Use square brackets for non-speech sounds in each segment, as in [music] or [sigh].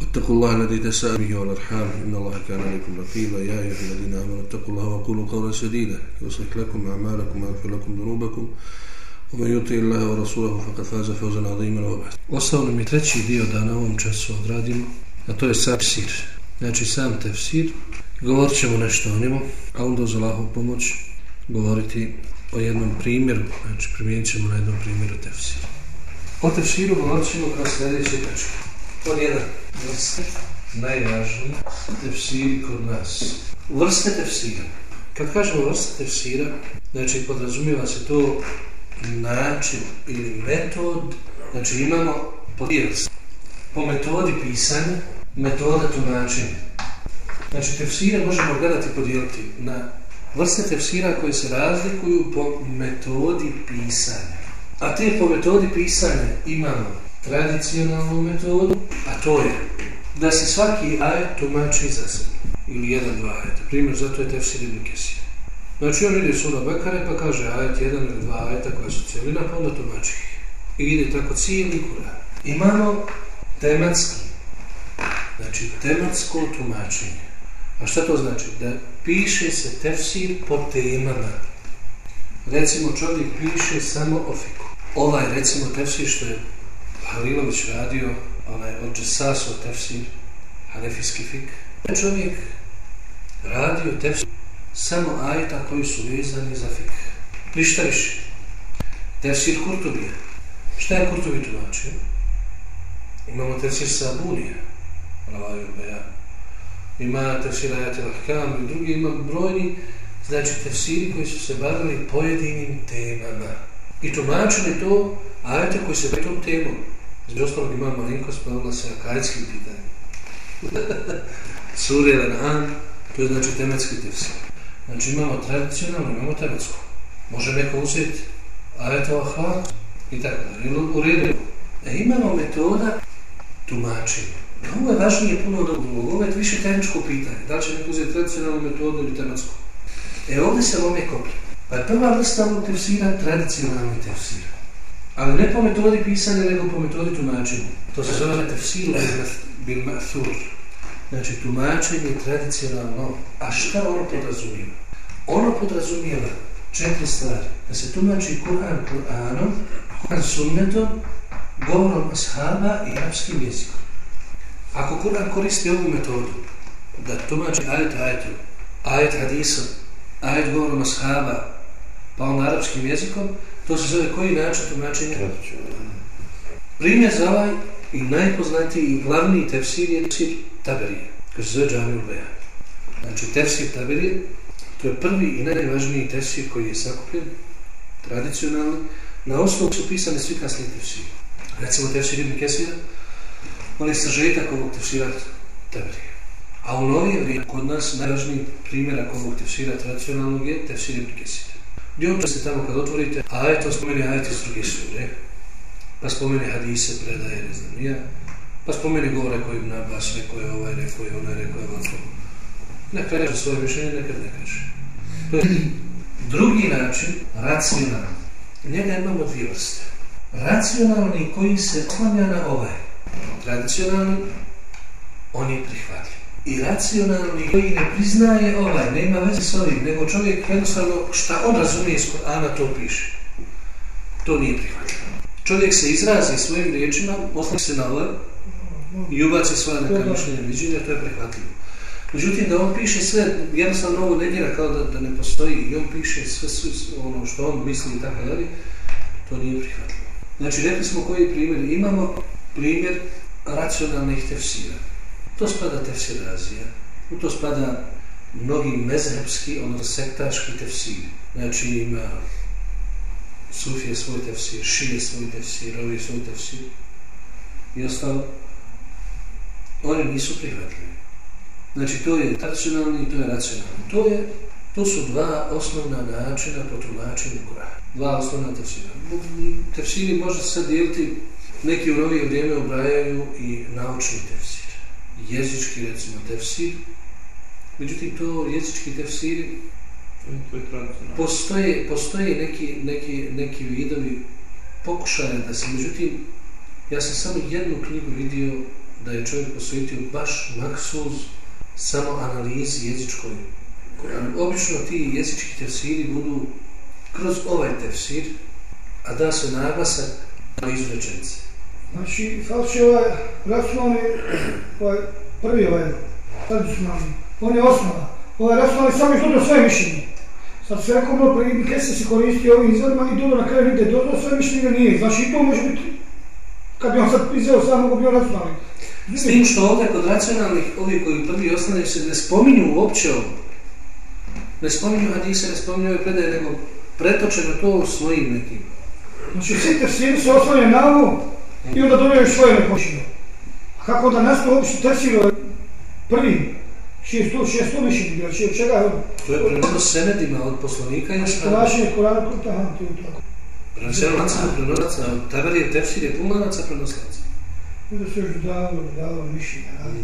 واتقوا الله الذي تساءل به والارحام ان الله كان عليكم رقيبا يا ايها الذين امنوا اتقوا الله وقولوا قولا سديدا يصلح لكم اعمالكم ويغفر لكم ذنوبكم ومن يطع الله ورسوله فقد فاز فوزا عظيما وبعد Ostao nam je treći dio da na ovom času odradimo, a to je sam tefsir. Znači sam tefsir, govorit ćemo nešto o njemu, a onda uz Allahov pomoć govoriti o jednom primjeru, znači primijenit ćemo na jednom primjeru tefsir. O tefsiru govorit ćemo kao sljedeće tačke. Pod jedan, vrste, najvažniji tefsiri kod nas. Vrste tefsira. Kad kažemo vrste tefsira, znači podrazumijeva se to način ili metod, znači imamo podijel po metodi pisanja, metoda tumačenja. Znači tefsire možemo gledati podijeliti na vrste tefsira koje se razlikuju po metodi pisanja. A te po metodi pisanja imamo tradicionalnu metodu, a to je da se svaki ajet tumači za sebe. Ili jedan, dva ajeta. Primjer, zato je tefsir ibn Kesir. Znači on ide sura Bekare pa kaže ajet jedan ili dva ajeta koja su cijelina, pa onda tumači ih. I ide tako cijeli kuran. Imamo tematski, znači tematsko tumačenje. A šta to znači? Da piše se tefsir po temama. Recimo čovjek piše samo o fiku. Ovaj recimo tefsir što je Halilović radio, onaj od Džesaso tefsir, Hanefijski fik. Čovjek radio tefsir samo ajeta koji su vezani za fik. Ništa više. Tefsir Kurtubija. Šta je Kurtubi tumačio? Imamo tefsir Sabunija, Ravaju Bejan. Ima tefsir Ajat al-Ahkam i drugi ima brojni, znači tefsiri koji su se bavili pojedinim temama. I tumačili to ajete koji se tom temom. Među ostalog ima malinko pa se akajskim pitanjem. [laughs] Suri Al-An'am, to je znači tematski tefsir. Znači imamo tradicionalno, imamo tematsko. Može neko uzeti ajete al i tako da, ili u redu. E, imamo metoda tumačenja. Ovo je važnije puno od drugog. Ovo je više tehničko pitanje. Da li će neko uzeti tradicionalnu metodu ili tematsku? E, ovdje se lome koplje. Pa je prva vrsta ovog tefsira tradicionalni tefsira. Ali ne po metodi pisanja, nego po metodi tumačenja. To se zove tefsir bil ma'thur. Znači, tumačenje tradicionalno. A šta ono podrazumijeva? Ono podrazumijeva četiri stvari. Da se tumači Kur'an Kur'anom, Kur'an sunnetom, govorom ashaba i arapskim jezikom. Ako Kur'an koristi ovu metodu, da tumači ajet ajetu, ajet hadisom, ajet govorom ashaba, pa on arapskim jezikom, to se zove koji način tumačenja? Primjer za ovaj i najpoznatiji i glavni tefsir je tefsir Taberije, koji se zove Džamil Bejan. Znači tefsir Taberije, to je prvi i najvažniji tefsir koji je sakupljen, tradicionalni, na osnovu su pisane svi kasni tefsiri. Recimo tefsir Ibn Kesira, mali sažetak ovog tefsira Taberije. A u novije vrijeme, kod nas najvažniji primjerak ovog tefsira tradicionalnog je tefsir Ibn Kesira. Gdje se tamo kad otvorite, a eto spomeni ajeti iz druge sure, pa spomeni hadise, predaje, ne znam, ja, pa spomeni govore koji na Abbas, neko je ovaj, neko je onaj, rekao je ovako. Neka reče svoje mišljenje, nekad ne kaže. To je drugi način, racionalni. Njega imamo dvije vrste. Racionalni koji se oklanja na ovaj. Tradicionalni, on je prihvatljiv. I racionalni koji ne priznaje ovaj, ne ima veze s ovim, nego čovjek jednostavno šta on razumije iz Korana to piše. To nije prihvatljivo. Čovjek se izrazi svojim riječima, oslanje se na ovaj i ubaci svoje neka mišljenja viđenja, to je prihvatljivo. Međutim, da on piše sve, jednostavno ovo negira kao da, da ne postoji i on piše sve, sve ono što on misli i tako dalje, to nije prihvatljivo. Znači, rekli smo koji primjer imamo, primjer racionalnih tefsira. To spada tefsir Azija, u to spada mnogi mezhebski, ono sektaški tefsir. Znači, ima Sufije svoj tefsir, Šije svoj tefsir, Rovi svoj tefsir i ostalo. Oni nisu prihvatljivi. Znači, to je tradicionalni i to je racionalni. To, je, to su dva osnovna načina po tumačenju Kur'ana. Dva osnovna tefsira. Tefsiri može se dijeliti, neki u novije vrijeme obrajaju i naučni tefsir. Jezički, recimo, tefsir. Međutim, to jezički tefsiri postoje, postoje neki, neki, neki vidovi pokušaja da se, međutim, ja sam samo jednu knjigu vidio da je čovjek posvetio baš maksuz samo analizi jezičkoj. Obično ti jezički tefsiri budu kroz ovaj tefsir, a da se naglasak na izrečence. Znači, falši ovaj računalni, ovaj prvi ovaj tradicionalni, on je osnova. Ovaj računalni sam je do sve mišljenje. Sad sve ako malo prvi kese se koristi ovim izvodima i dobro na kraju vide, do, do sve mišljenje nije. Znači i to može biti, kad bi on sad izveo sam, mogo bi on računalni. S tim što ovdje kod racionalnih, ovi koji prvi ostane se ne spominju uopće ovo. Ne spominju hadise, ne spominju ove predaje, nego pretočeno to svojim nekim. Znači, svi tefsiri se oslanje na ovo i onda dobijaju svoje nepočinu. A kako onda nasto uopšte tefsir prvi, čije sto, čije sto mišljenje bila, čije od čega je ono? To je prenosno senedima od poslanika i Znači, ponašanje Korana, aha, to je tako. Prenosno lanca prenoslaca, tabar je tefsir je pun lanaca prenoslaca. Onda se još dodavalo, dodavalo mišljenja, tamo.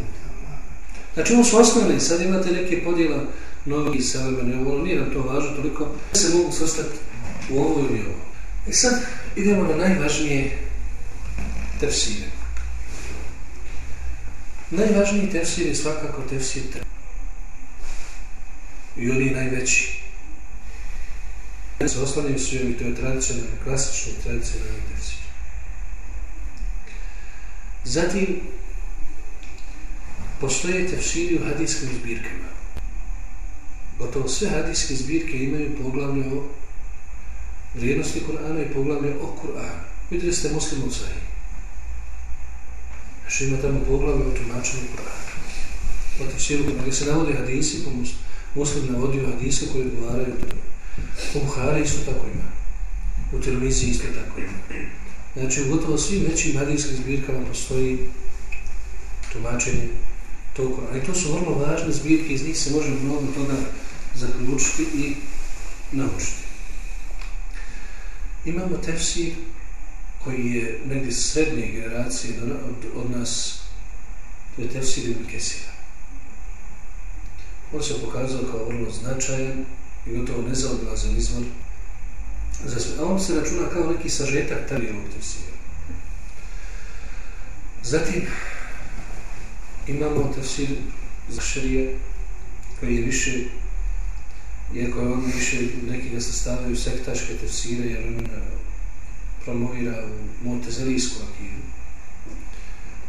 Znači, ovo su osnovni, sad imate neke podjela novi i savremeni, ovo nije nam to važno toliko, se mogu svrstati u ovo ili ovo. I sad idemo na najvažnije tefsire. Najvažniji tefsir je svakako tefsir 3. I oni najveći. Znači, Se oslanjaju su i to je tradicionalni, klasični tradicionalni tefsir. Zatim, postoje tefsiri u hadijskim zbirkama. Gotovo sve hadijske zbirke imaju poglavlje o vrijednosti Kur'ana i poglavlje o Kur'anu. Vidjeli ste muslimu sahih. Znači ima tamo poglavlje o tumačenju Kur'ana. O tefsiru Kur'ana. se navode hadisi, po muslim, muslim navodio hadise koji odgovaraju to. U Buhari isto tako ima. U televiziji isto tako ima. Znači, u gotovo svim većim hadijskim zbirkama postoji tumačenje tog Kur'ana. I to su vrlo važne zbirke, iz njih se može mnogo toga zaključiti i naučiti. Imamo tefsir koji je negdje srednje generacije od, od nas, to je tefsir Ibn Kesira. On se pokazao kao vrlo značajan i gotovo nezaobilazan izvor za sve. A on se računa kao neki sažetak Tavijevog tefsira. Zatim imamo tefsir za šarije koji je više iako je on više neki ga sastavljaju sektaške tefsire jer on promovira u montezelijsku akidu.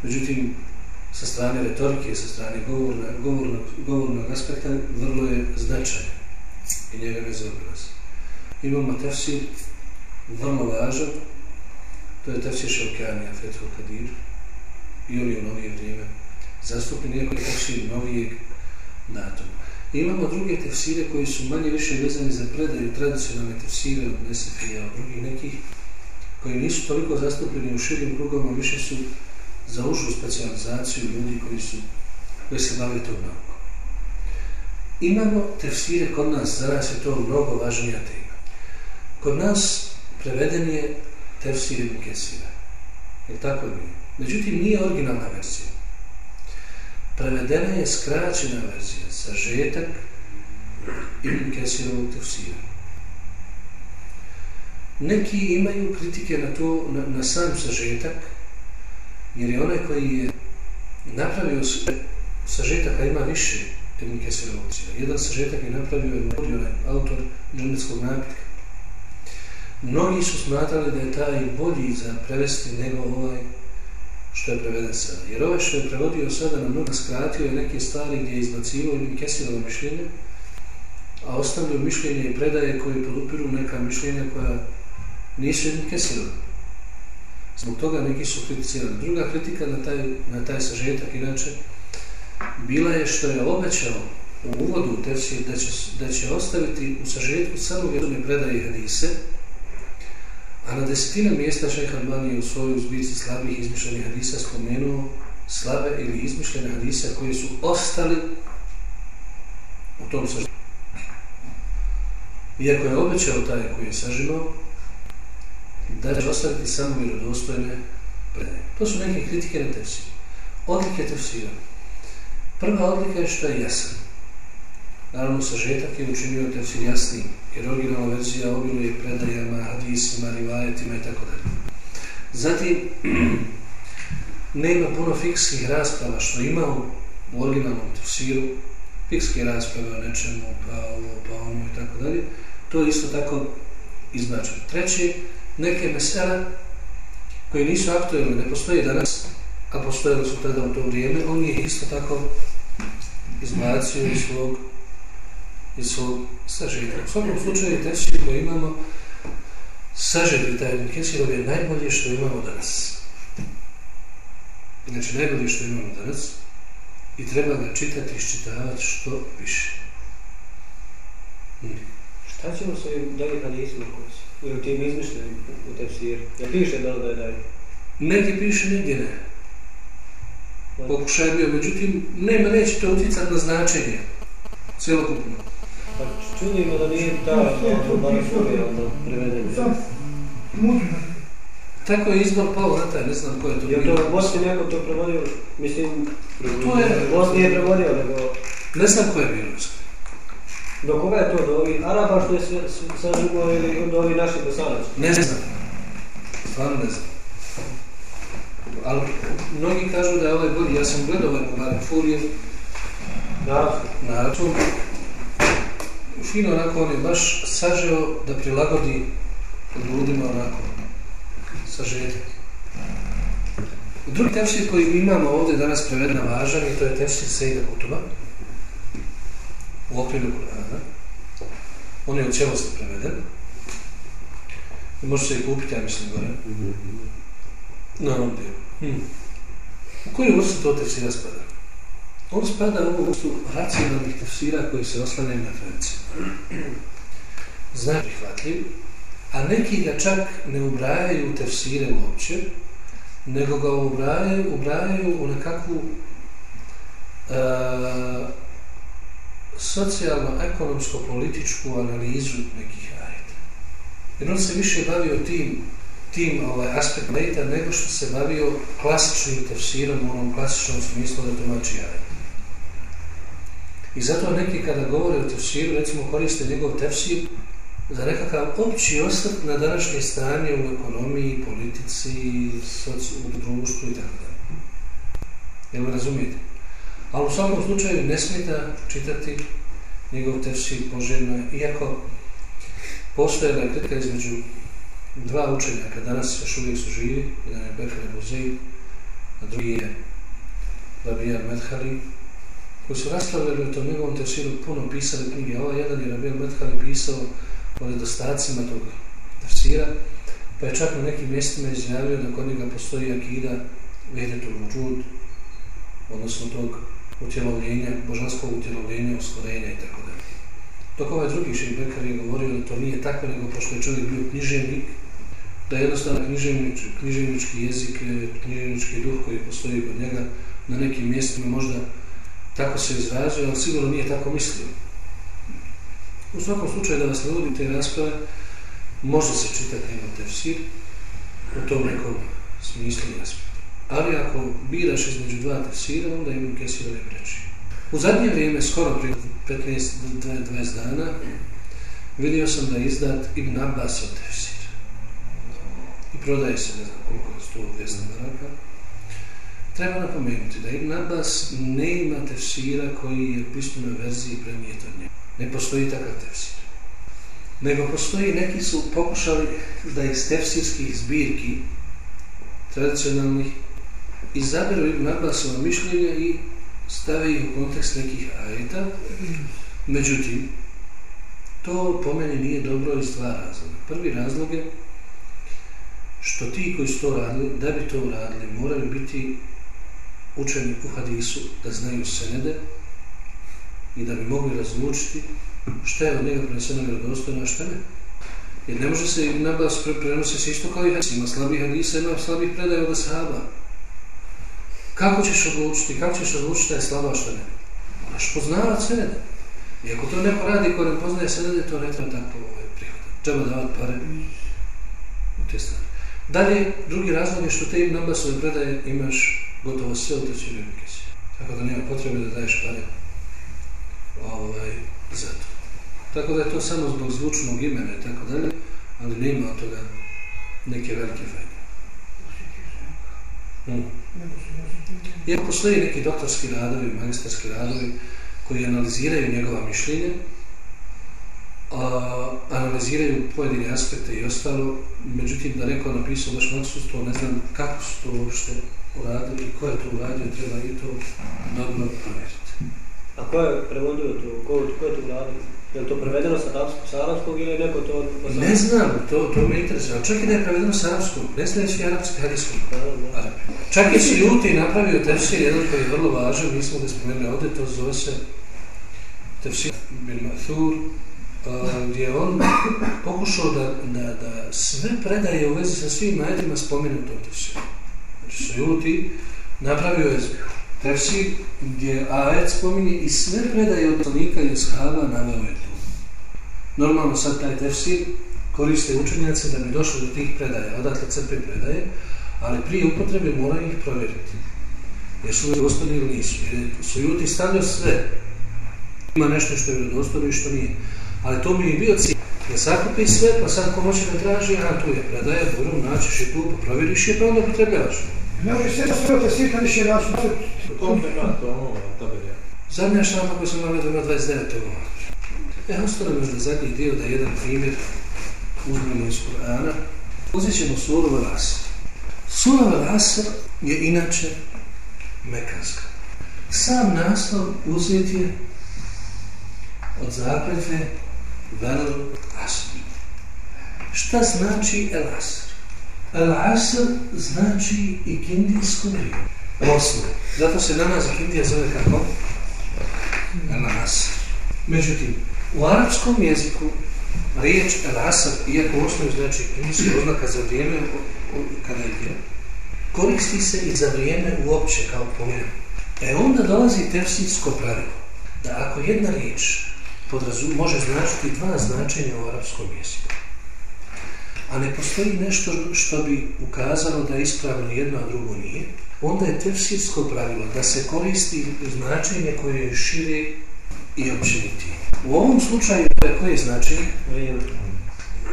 Međutim, sa strane retorike, sa strane govorna, govornog, govornog aspekta, vrlo je značajan i njega ne zaobrazi. Imamo tefsir vrlo važan, to je tefsir Šelkanija, Fethul Kadir, i on je u novije vrijeme zastupljen, iako je tefsir novijeg datuma. I imamo druge tefsire koji su manje više vezani za predaju tradicionalne tefsire od Nesefija, od drugih nekih, koji nisu toliko zastupljeni u širim krugama, više su za užu specializaciju ljudi koji su koji se bave tom nauku. Imamo tefsire kod nas, za nas je to mnogo važnija tema. Kod nas preveden je tefsir Ibn Kesira. Je tako mi? Međutim, nije originalna verzija. Prevedena je skraćena verzija, sažetak Ibn Kesirovog tefsira. Neki imaju kritike na to, na, na sam sažetak, jer je onaj koji je napravio sažetak, a ima više Ibn Kesirovog. Jedan sažetak je napravio onaj autor džanetskog napitka. Mnogi su smatrali da je taj bolji za prevesti nego ovaj što je preveden sada. Jer ovaj što je prevodio sada na mnogo skratio je neke stvari gdje je izbacivo Ibn Kesirovo mišljenje, a ostavljaju mišljenje i predaje koje podupiru neka mišljenja koja nisu Ibn Kesirovi. Zbog toga neki su kriticirali. Druga kritika na taj, na taj sažetak inače bila je što je obećao u uvodu u tefsir da će, da će ostaviti u sažetku samo vjerune predaje hadise, a na desetina mjesta šeha Albani je u svojoj zbirci slabih izmišljenih hadisa spomenuo slabe ili izmišljene hadise koji su ostali u tom sažetku. Iako je obećao taj koji je sažimao, da će ostaviti samo vjerodostojne predaje. To su neke kritike na tefsir. Odlike tefsira. Prva odlika je što je jasan. Naravno, sažetak je učinio tefsir jasnim, jer originalna verzija obiluje predajama, hadisima, rivajetima i tako dalje. Zatim, [clears throat] nema puno fikskih rasprava što ima u originalnom tefsiru, fikske rasprave o nečemu, pa ovo, pa ono i tako dalje, to je isto tako izbačeno. Treće, neke mesele koje nisu aktualne, ne postoje danas, a postojali su tada u to vrijeme, on je isto tako izbacio iz svog iz svog sažetka. U svakom slučaju, tefsir koji imamo, sažeti taj Ibn Kesirov je najbolje što imamo danas. Znači, najbolje što imamo danas i treba ga čitati i iščitavati što više. Hmm. Šta ćemo s ovim dalje hadisima koji su? Ili tim izmišljenim u tefsiru? Ja piše da da je dalje? Negdje piše, negdje ne. Pokušaj bio, međutim, nema, neće to utjecati na značenje. Cijelokupno. Pa čudimo da nije ta bar furija onda prevedena. Tako je izbor pao na taj, ne znam ko je to. Je to u Bosni neko to prevodio? Mislim, to je... Bosni je prevodio, nego... Ne znam ko je bio, Do koga je to? Do ovih Araba što je sažugo ili do ovih naših bosanaca? Ne znam. Stvarno ne znam. Ali mnogi kažu da je ovaj bolji. Ja sam gledao ovaj Mubarak Furijev. Naravno. Naravno fino onako, on je baš sažeo da prilagodi ljudima onako, sažetak. Drugi tefsir koji imamo ovdje danas prevedena važan i to je tefsir Sejda Kutuba u okviru. On je u cijelosti preveden. I može se i kupiti, ja mislim, gore. Na onom dijelu. Hmm. U koju vrstu to tefsira spada? On spada u vrstu racionalnih tefsira koji se oslanjaju na tradiciju. Zna prihvatljiv, a neki ga čak ne ubrajaju u tefsire uopće, nego ga ubrajaju, ubrajaju u nekakvu uh, socijalno-ekonomsko-političku analizu nekih ajeta. Jer on se više bavio tim, tim ovaj, aspekt ajeta nego što se bavio klasičnim tefsirom u onom klasičnom smislu da tumači ajeta. I zato neki kada govore o tefsiru, recimo koriste njegov tefsir za nekakav opći osvrt na današnje stanje u ekonomiji, politici, soci, u društvu i tako dalje. Jel me razumijete? Ali u svakom slučaju ne smeta čitati njegov tefsir poželjno, iako postoje da kritika između dva učenjaka, danas još uvijek su živi, jedan je Bekar Buzej, a drugi je Rabijan Medhali, koji su raspravljali o tom njegovom tefsiru, puno pisali knjige. Ova jedan je Rabijan Medhali pisao o nedostacima tog tefsira, pa je čak na nekim mjestima izjavio da kod njega postoji akida vedetul muđud, odnosno tog utjelovljenja, božanskog utjelovljenja, uskorenja i tako dalje. Dok ovaj drugi šeibekar je govorio da to nije tako, nego pošto je čovjek bio književnik, da je jednostavno književnič, književnički jezik, eh, književnički duh koji postoji kod njega na nekim mjestima možda tako se izrazio, ali sigurno nije tako mislio. U svakom slučaju da vas ne uvodim te rasprave, može se čitati njegov tefsir u tom nekom smislu i aspektu. Ali ako biraš između dva tefsira, onda imam kesirove preči. U zadnje vrijeme, skoro prije 15-20 dana, vidio sam da je izdat Ibn Abbas od tefsir. I prodaje se, ne znam koliko je 100 maraka. Treba napomenuti da Ibn Abbas ne ima tefsira koji je u pismenoj verziji premijet od njega. Ne postoji takav tefsir. Nego postoji, neki su pokušali da iz tefsirskih zbirki tradicionalnih izaberu Ibn Abbasova mišljenja i stave ih u kontekst nekih ajeta. Međutim, to po meni nije dobro iz dva razloga. Prvi razlog je što ti koji su to radili, da bi to uradili, moraju biti učeni u hadisu da znaju senede i da bi mogli razlučiti šta je od njega preneseno vjerodostojno, a šta ne. Jer ne može se nabas pre prenosi se isto kao i hadis. Ima slabih hadisa, ima slabih predaja od ashaba. Kako ćeš odlučiti, kako ćeš odlučiti da je slaba, šta ne? Moraš poznavat senede. I ako to neko radi ko ne poznaje senede, to ne treba tako ovaj, prihvatati. Treba davati pare u te stvari. Dalje, drugi razlog je što te im Abbasove predaje imaš gotovo sve u tečinu kesi. Tako da nema potrebe da daješ pare ovaj, za to. Tako da je to samo zbog zvučnog imena i tako dalje, ali nema od toga neke velike fajne. Hmm. Iako postoji neki doktorski radovi, magistarski radovi koji analiziraju njegova mišljenja, a, analiziraju pojedine aspekte i ostalo, međutim da neko napisao baš na odsustvo, ne znam kako su to uopšte uradili i ko je to uradio, treba i to dobro provjeriti. A ko je prevodio to? Ko, ko je to uradio? Je to prevedeno sa arabskog, sa arabskog ili je neko to... Ne znam, to, to me interesuje. Čak i da je prevedeno sa arabskog, ne znajući arabski hadijskog. Čak i si Ljuti napravio tefsir, jedan koji je vrlo važan, mi smo ga spomenuli ovdje, to zove se tefsir bin Mathur, gdje on pokušao da, da, da sve predaje u vezi sa svim ajetima spomenu to tefsir. Znači, Sujuti napravio je tefsir gdje ajet spominje i sve predaje od tonika i ushaba naveo je tu. Normalno sad taj tefsir koriste učenjaci da bi došli do tih predaja, odatle crpe predaje, ali prije upotrebe moraju ih provjeriti. Jesu li gospodi ili nisu. Jer su juti stavljaju sve. Ima nešto što je vjerodostojno i što nije. Ali to mi je bio cilj. Ja sakupi sve, pa sad ko hoće da traži, a tu je predaja, dobro, naćiš i tu, pa provjeriš je, pa onda potrebljavaš. Ne možeš sve da sve te kad više naći na sve. Zadnja šampa koju sam da ima 29. ovo. E, ostalo možda zadnji dio da jedan primjer uzmemo iz Kur'ana. Uzet ćemo suru Velasar. Sura Velasar je inače mekanska. Sam naslov uzet je od zakletve Vel Asr. Šta znači El Asr? Al-Asr znači i kindijsko vrijeme. Osme. Zato se namaz kindija zove kako? Al-Asr. Međutim, u arapskom jeziku riječ Al-Asr, iako osnovi znači kindijsko oznaka za vrijeme kada je koristi se i za vrijeme uopće kao pojam. E onda dolazi tefsirsko pravilo da ako jedna riječ podrazu, može značiti dva značenja u arapskom jeziku. A ne postoji nešto što bi ukazalo da je ispravno jedno, a drugo nije, onda je tefsirsko pravilo da se koristi značenje koje je šire i općeniti. U ovom slučaju je koje značenje? Vrijeme.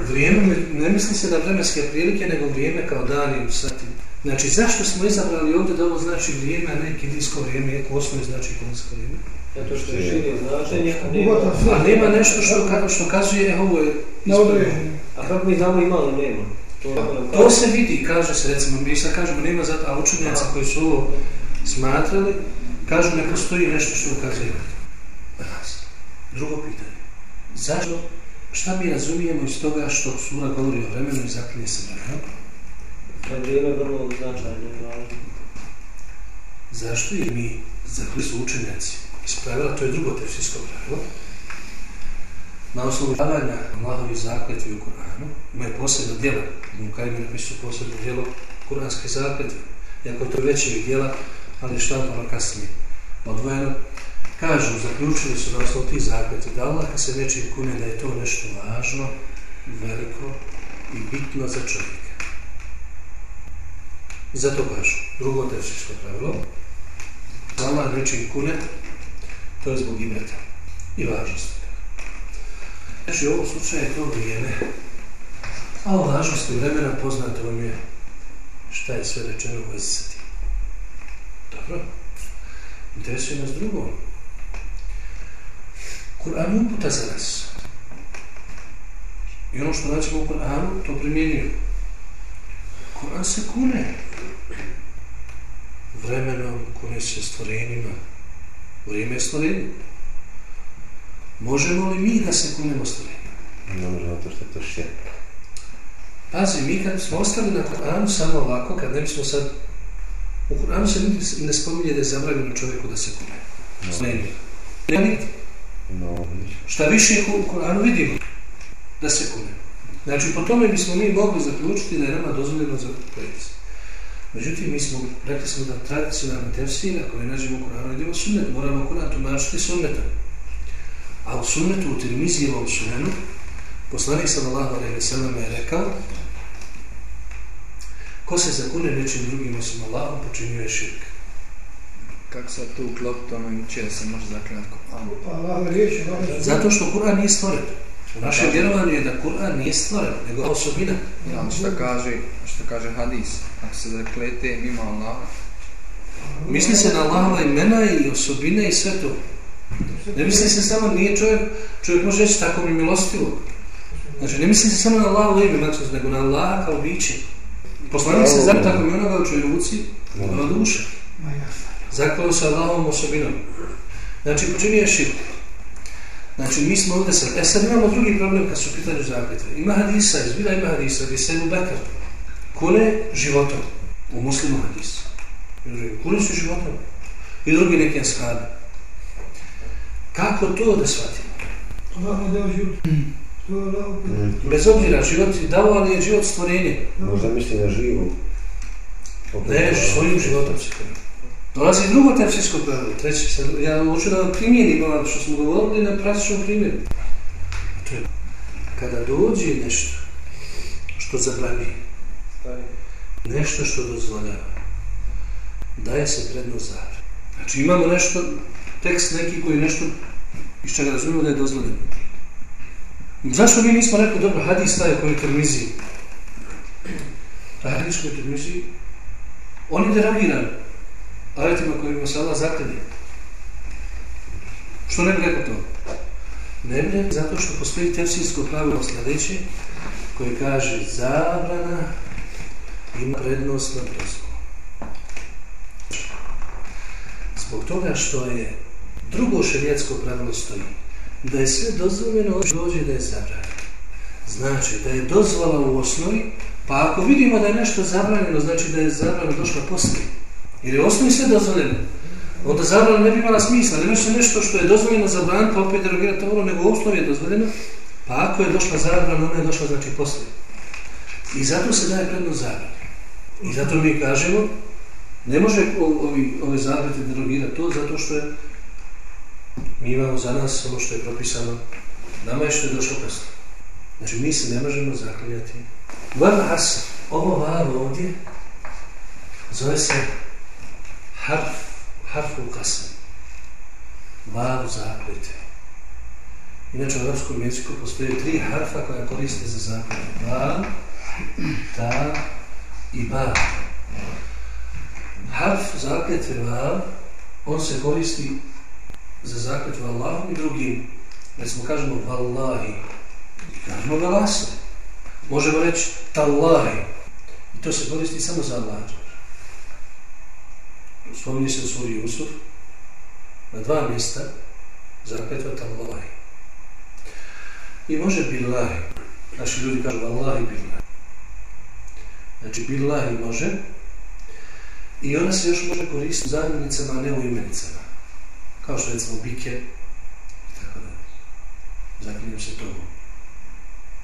Vrijeme, ne misli se da vremenske prilike, nego vrijeme kao dan i sati. Znači, zašto smo izabrali ovdje da ovo znači vrijeme, a ne kindijsko vrijeme, iako osnovi znači kindijsko vrijeme? Zato što je širi značenje, a nema, a nema nešto što, ka, što kazuje, ovo je ispravljeno. A kako mi znamo ima li nema? To, to se vidi, kaže se, recimo, mi sad kažemo nema zato, a učenjaci koji su ovo smatrali, kažu ne postoji nešto što ukazuje. Raz. Drugo pitanje. Zašto, šta mi razumijemo iz toga što sura govori o vremenu i zaklinje se vremenu? Je vrijeme vrlo značajno. Zašto? Jer mi, za koji su učenjaci, ispravila, to je drugo tefsirsko pravilo. Na osnovu davanja Allahovi zakletvi u Kur'anu, imaju posebno djelo. u kaj mi napisu posebno djelo kuranske zakletve, jako to veće djela, ali šta ono kasnije odvojeno, kažu, zaključili su na osnovu tih zakletvi, da Allah se neće kune da je to nešto važno, veliko i bitno za čovjeka. I zato kažu, drugo tefsirsko pravilo, da Allah neće kune To je zbog imeta i važnosti. Znači, u ovom slučaju je to vrijeme. A o važnosti vremena poznato vam je šta je sve rečeno u vezi sa tim. Dobro. Interesuje nas drugo. Kur'an je uputa za nas. I ono što naćemo u Kur'anu, to primjenjuju. Kur'an se kune vremenom, kune se stvorenjima, Vrijeme je stvorenje. Možemo li mi da se kunemo stvorenje? Ne možemo to što je to šće. Pazi, mi kad smo ostali na Koranu samo ovako, kad ne bismo sad... U Koranu se ne spominje da je zabranjeno čovjeku da se kune. No. Ne, ne, ne, no, Šta više u Koranu vidimo da se kune. Znači, po tome bismo mi mogli zaključiti da je nama dozvoljeno za prejest. Međutim, mi smo, rekli smo da tradicionalni tefsir, ako ne nađemo u Koranu, idemo sunnet, moramo Koran tumačiti sunnetom. A u sunnetu u Tirmizijevom sunenu, poslanik sallallahu alaihi sallam je rekao, ko se zakune nečim drugim osim Allahom, počinio je širk. Kako sad tu uklopiti ono i će se može? Pa Allah riječ, Allah. Zato što Kur'an nije stvoren. U našem vjerovanju je da Kur'an nije stvoren, nego osobina. Ja, šta kaže, šta kaže hadis? Ako se zaklete mimo Allaha, Misli se na Allahova imena i osobine i sve to. Ne misli se samo, nije čovjek, čovjek može reći tako mi milostivo. Znači, ne misli se samo na Allahovo ime, maksuz, nego na Allaha kao biće. Poslanik se zato tako mi onoga u čoj ruci, ona duša. Zakvalo se Allahovom osobinom. Znači, počinio je širk. Znači, mi smo ovdje sad. E sad imamo drugi problem kad su u pitanju zakletve. Ima hadisa, izbila ima hadisa, gdje se u Bekar kune životom u muslimu hadisu. Kune su životom. I drugi neki ashabi. Kako to da shvatimo? Allah mu dao život. Allah opet. Bez obzira, život je dao, ali je život stvorenje. Možda misli na živu. Ne, svojim životom se kaže. Dolazi drugo tepsijsko pravilo, treće. Sad, ja hoću da vam primijenim ono što smo govorili na praktičnom primjeru. To je, kada dođe nešto što zabranije, Stari. nešto što dozvoljava, daje se prednost zabrani. Znači imamo nešto, tekst neki koji nešto iz čega razumijemo da je dozvoljeno. Zašto mi nismo rekli, dobro, hadis taj koji je termiziji? Taj hadis koji je termiziji, on je deragiran ajetima kojima se Allah zakljeni. Što ne bi rekao to? Ne bi rekao zato što postoji tefsirsko pravilo sljedeće koje kaže zabrana ima prednost na dozvolom. Zbog toga što je drugo šerijetsko pravilo stoji da je sve dozvoljeno ono dođe da je zabranjeno. Znači da je dozvola u osnovi, pa ako vidimo da je nešto zabranjeno, znači da je zabranjeno došla poslije. Jer je u osnovi sve dozvoljeno. Onda zabrana ne bi imala smisla. Ne može nešto što je dozvoljeno zabraniti, pa opet derogirati ono, nego u osnovi je dozvoljeno. Pa ako je došla zabrana, ona je došla znači poslije. I zato se daje prednost zabrani. I zato mi kažemo, ne može ovi, ove zabrate derogirati to, zato što je mi imamo za nas ono što je propisano, nama je što je došlo poslije. Znači, mi se ne možemo zaklinjati. Val asr, ovo vav ovdje, zove se harf, harfu kasam. Vav zakljete. Inače, u arabskom jeziku postoje tri harfa koja koriste za zakljete. Vav, ta i ba. Harf zakljete vav, on se koristi za zakletvu Allahom i drugim. Recimo kažemo vallahi, kažemo Valasne. Možemo reći Tallahi. I to se koristi samo za Allah. Spominje se u svoj Jusuf na dva mjesta zakletva Tallahi. I može Billahi. Naši ljudi kažu vallahi Billahi. Znači Billahi može i ona se još može koristiti u zamjenicama, a ne u imenicama kao što recimo bike i tako da. Zaklinjem se tomu.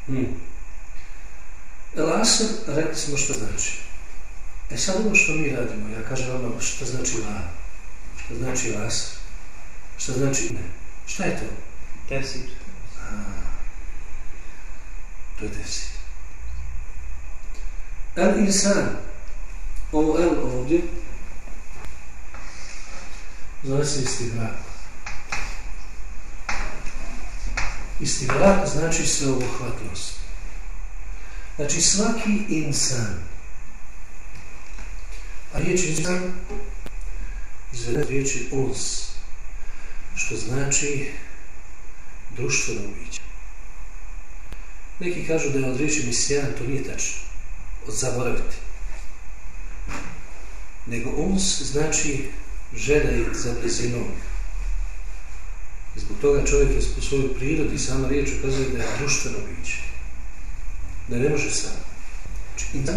Hmm. El Asr, rekli smo što znači. E sad ovo što mi radimo, ja kažem vama što znači la, što znači Asr, što znači ne. Šta je to? Tefsir. To je tefsir. El insan, ovo el ovdje, zove se istibrak. Istibrak znači sveobuhvatnost. Znači svaki insan, a riječ insan izvede riječi uns, što znači društveno biće. Neki kažu da je od riječi misijan, to nije tačno. Od zaboraviti. Nego uns znači želja i za blizinom. I zbog toga čovjek je po svojoj prirodi sama riječ ukazuje da je društveno biće. Da ne može sam. Znači, da.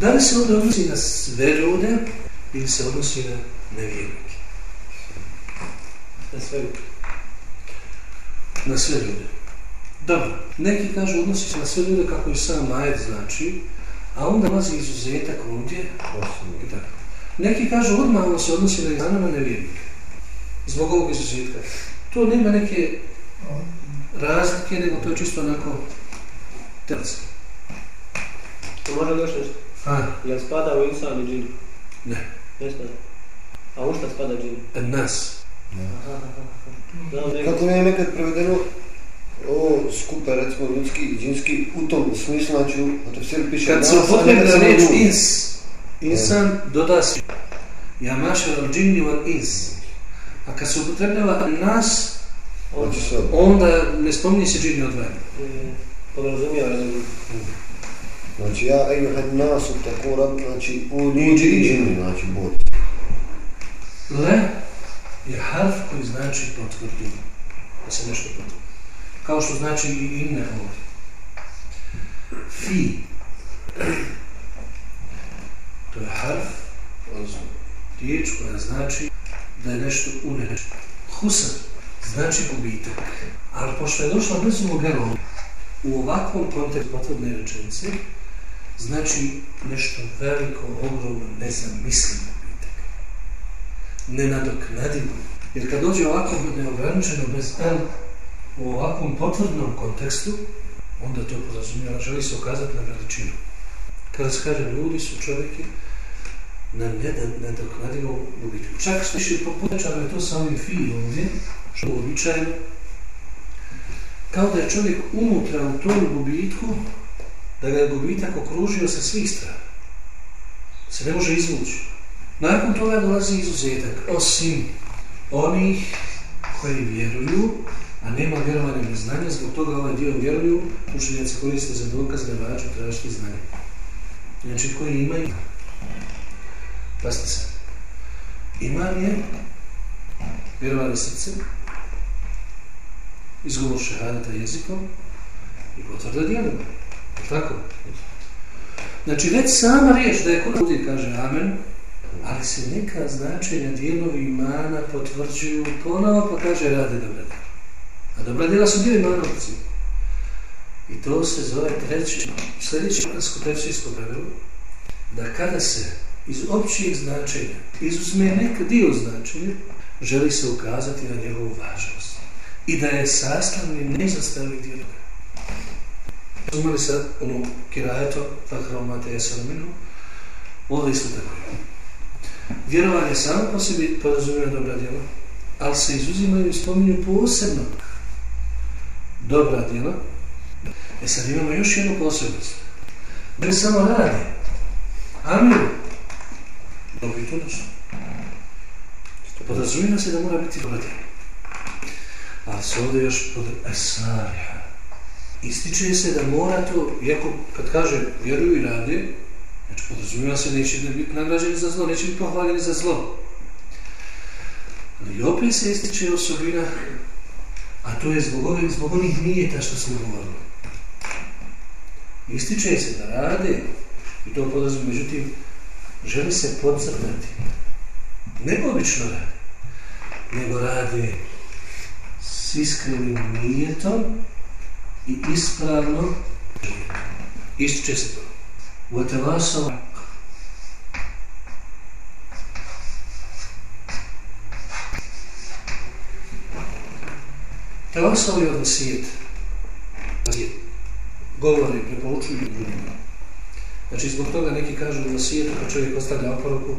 da li se onda odnosi na sve ljude ili se odnosi na nevjernike? Na sve. Na sve ljude. Dobro, neki kažu odnosi se na sve ljude kako i sam ajet znači, a onda lazi izuzetak ovdje i tako. Neki kažu odmah ono se odnosi na izana na nevjernike. Zbog ovog izuzetka. To nema neke razlike, nego to je čisto onako terci. To može li još nešto? A, Jel spada u insan i džin? ne, Ne spada. A u šta spada džin? en nas. Znam nego. Kako mi je nekad prevedeno ovo skupe, recimo, ljudski i džinski, u tom smislu, znači, u tefsiru piše Kad se nas, a upotrebna riječ ins, insan doda se ja mašar al džinni wal ins. A kad se upotrebljava nas, onda ne spominje se džinni odvojeno. E, Podrazumijeva razumiju. Znači ja ejuhed nasu tako rab, znači u ljudi i džini, znači bod. Le je harf koji znači potvrdu. Da se nešto potvrdi. Kao što znači i inne ovdje. Fi. To je harf, odnosno riječ koja znači da je nešto u Husan znači gubitak. Ali pošto je došla brzo ovog u ovakvom kontekstu potvrdne rečenice, znači nešto veliko, ogromno, nezamislivo gubitak nenadoknadivo. Jer kad dođe ovako neograničeno bez L u ovakvom potvrdnom kontekstu, onda to podrazumijeva, želi se ukazati na veličinu. Kada se kaže ljudi su čovjeki na nedoknadivom gubitku. Čak sliši popovećano je to sa ovim filom, ne? što je uobičajeno, kao da je čovjek unutra u tom gubitku, da ga je gubitak okružio sa svih strana. Se ne može izvući. Nakon toga dolazi izuzetak, osim onih koji vjeruju, a nema vjerovanja bez znanja, zbog toga ovaj dio vjeruju, učenjaci koriste za dokaz da vađu tražiti znanje. Znači, koji ima ima. Pasti se, iman je vjerovanje srcem, izgovor šehadeta jezikom i potvrda djelima. Tako? Znači, već sama riječ da je kod ljudi kaže amen, ali se neka značenja dijelovi imana potvrđuju ponovo pa kaže rade dobra djela. A dobra djela su dio imana u principu. I to se zove treći, sljedeći skotevsijsko pravilo, da kada se iz općih značenja izuzme nek dio značenja, želi se ukazati na njegovu važnost. I da je sastavni neizostavni dio toga. Uzmali sad ono kirajeto, fahromate jesalaminu, ovdje isto tako je. Vjerovanje samo po sebi podrazumijeva dobra djela, ali se izuzimaju i spominju posebno dobra djela. E sad imamo još jednu posebnost. Da li samo radi. Amin. Dobri to nešto. Podrazumijeva se da mora biti dobra A Ali se ovdje još pod esariha. Ističe se da mora to, iako kad kaže vjeruju i radi, Znači, podrazumijeva se neće da biti nagrađeni za zlo, neće biti pohvaljeni za zlo. Ali opet se ističe osobina, a to je zbog ovih, zbog onih nijeta što smo govorili ističe se da rade i to podrazum, međutim, želi se podcrtati. Ne obično rade, nego rade s iskrenim nijetom i ispravno ističe se to. U Atavasova Atavasova je odnosijet. Odnosijet. Govori, preporučuju ljudima. Znači, zbog toga neki kažu da vasijet, kad čovjek ostavlja oporuku,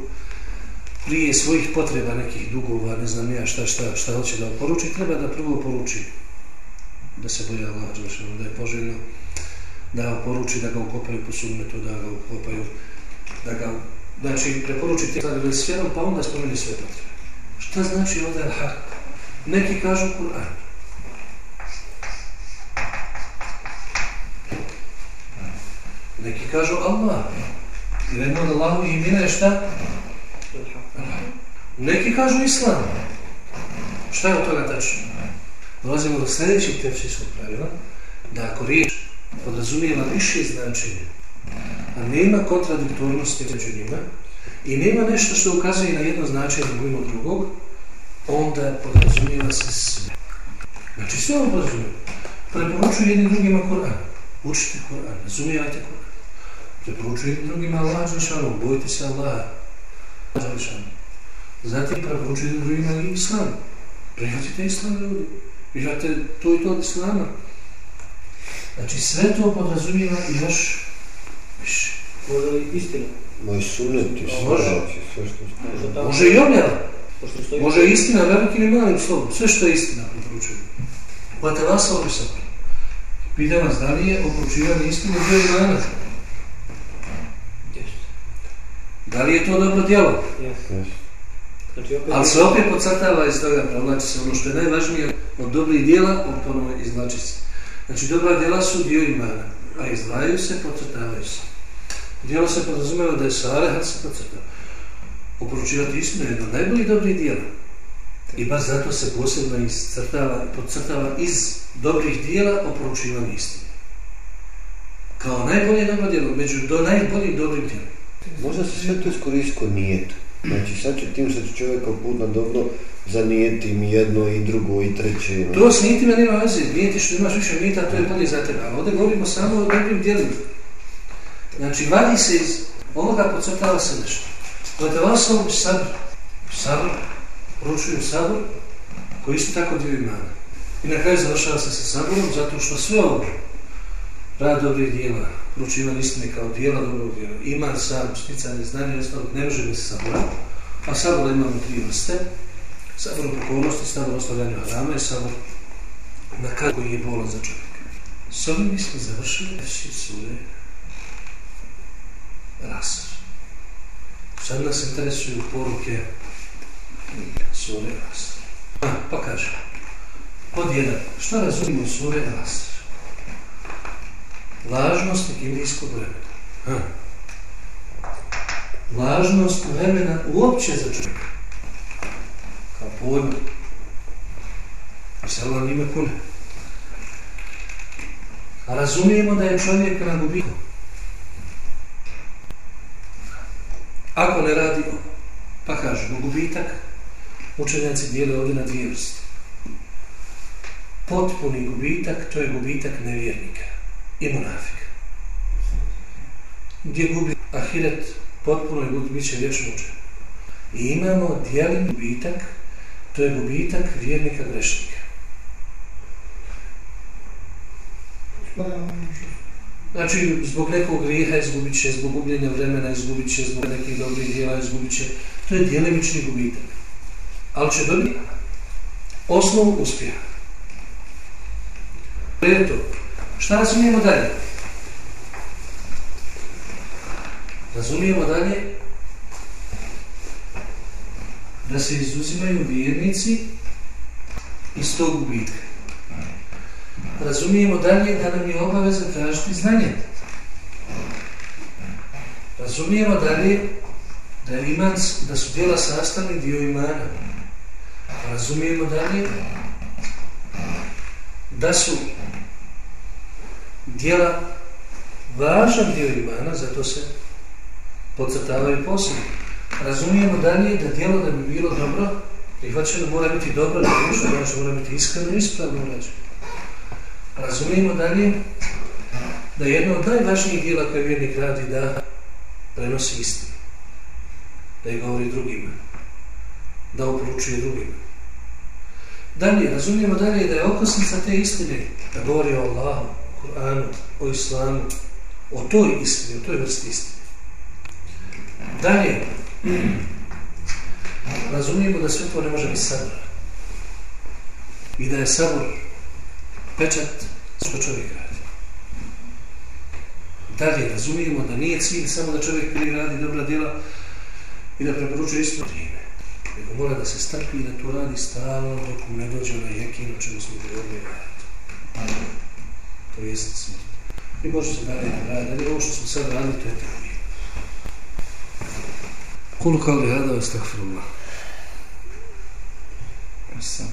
prije svojih potreba, nekih dugova, ne znam ja šta, šta, šta hoće da oporuči, treba da prvo poruči da se boja Allah, da je poželjno da oporuči, da ga ukopaju po sunnetu, da ga ukopaju, da ga, znači, preporuči te da s vjerom, pa onda spomeni sve potrebe. Šta znači ovdje al-haq? Neki kažu Kur'an. Neki kažu Allah. I jedno od Allahu imena je šta? Neki kažu Islam. Šta je od toga tačno? Dolazimo do sljedećeg tepsijskog pravila, da ako riječ podrazumijeva više značenja, a nema kontradiktornosti među njima i nema nešto što ukazuje na jedno značenje mimo drugog, onda podrazumijeva se sve. Znači sve ovo podrazumijeva. Preporučuju jednim drugima Koran. Učite Koran, razumijevajte Koran. Preporučuju jednim drugima Allah Žešanu, bojite se Allaha. Žešanu. Zatim preporučuju jednim drugima i Islam. Prihvatite islam ljudi. Prihvatite to i to od islama. Znači sve to podrazumijeva i još više. Može li istina? Moj sunet i sve, Može. što i objava. Stoji... Može i istina, velikim i malim slovom. Sve što je istina preporučujem. Pa te vas ovdje sam. Pitam vas, da li je oporučivanje istine dio imana? Jeste. Da li je to dobro djelo? Yes. Znači opet... Ali se opet podcrtava iz toga, provlači se ono što je najvažnije od dobrih dijela, od ponovo izvlači se. Znači, dobra djela su dio imana, a izdvajaju se, podcrtavaju se. Djelo se podrazumeva da je sare, had se podcrtava. Oporučivati istinu je jedno od najboljih dobrih dijela. I baš zato se posebno iscrtava, podcrtava iz dobrih dijela oporučivanje istine. Kao najbolje dobro djelo, među do najboljih dobrih djela. Možda se sve to iskoristi kod nijetu. Znači sad će tim što će čovjeka put na dobro zanijeti jedno i drugo i treće. Ono. To s nijetima nema veze, nijeti što imaš više nijeta, to je bolje za tebe. Ali ovdje govorimo samo o dobrim djelima. Znači, vadi se iz ovoga, podcrtava se nešto. Gledajte, sam ovom sabr, sabr, poručujem sabr, koji isto tako dio imana. I na kraju završava se sa sabrom, zato što sve ovo, rad dobrih dijela, poručivanje istine kao dijela dobrog dijela, iman sam, sticanje znanja i ostalog, ne može bez sabora. Pa A sabora imamo tri vrste. Sabor pokornosti, sabor ostavljanju harama i sabor na kad koji je bolan za čovjeka. S ovim mi smo završili reći sure Rasar. Sad nas interesuju poruke sure Rasar. Pa kaže, pod jedan, šta razumimo sure Rasar? Važnost indijskog vremena. Hm. Ha. Važnost vremena uopće za čovjeka. Kao pojma. I se kune. A razumijemo da je čovjek na gubiku. Ako ne radi, pa kažemo gubitak, učenjaci dijele ovdje na dvije vrste. Potpuni gubitak, to je gubitak nevjernika i munafik. Gdje gubi ahiret, potpuno je gubi, bit će vječno uče. I imamo dijeli gubitak, to je gubitak vjernika grešnika. Znači, zbog nekog grijeha izgubit će, zbog gubljenja vremena izgubit će, zbog nekih dobrih dijela izgubit će. To je dijelimični gubitak. Ali će dobiti osnovu uspjeha. To šta razumijemo dalje? Razumijemo dalje da se izuzimaju vjernici iz tog gubitka razumijemo dalje da nam je obaveza tražiti znanje. Razumijemo dalje da, je iman, da su djela sastavni dio imana. Razumijemo dalje da su dijela važan dio imana, zato se podcrtavaju posebno. Razumijemo dalje da dijelo da bi bilo dobro, prihvaćeno mora biti dobro, da znači mora biti iskreno i ispravno urađeno. Razumijemo dalje da je jedno od najvažnijih dijela koje vjernik radi da prenosi istinu. Da je govori drugima. Da uporučuje drugima. Dalje, razumijemo dalje da je okosnica te istine da govori o Allahu, Kur'anu, o Islamu, o toj istini, o toj vrsti istine. Dalje, razumijemo da sve to ne može biti sabor. I da je sabor pečat što čovjek radi. Dalje, razumijemo da nije cilj samo da čovjek prije radi dobra djela i da preporučuje isto vrijeme. Nego mora da se strpi i da to radi stalno dok mu ne dođe na jekin o čemu smo govorili raditi. To jest smrt. I može se dalje radi. Dalje, ovo što smo sad radili, to je teorija. Kulu kao li hada, astagfirullah. Sam.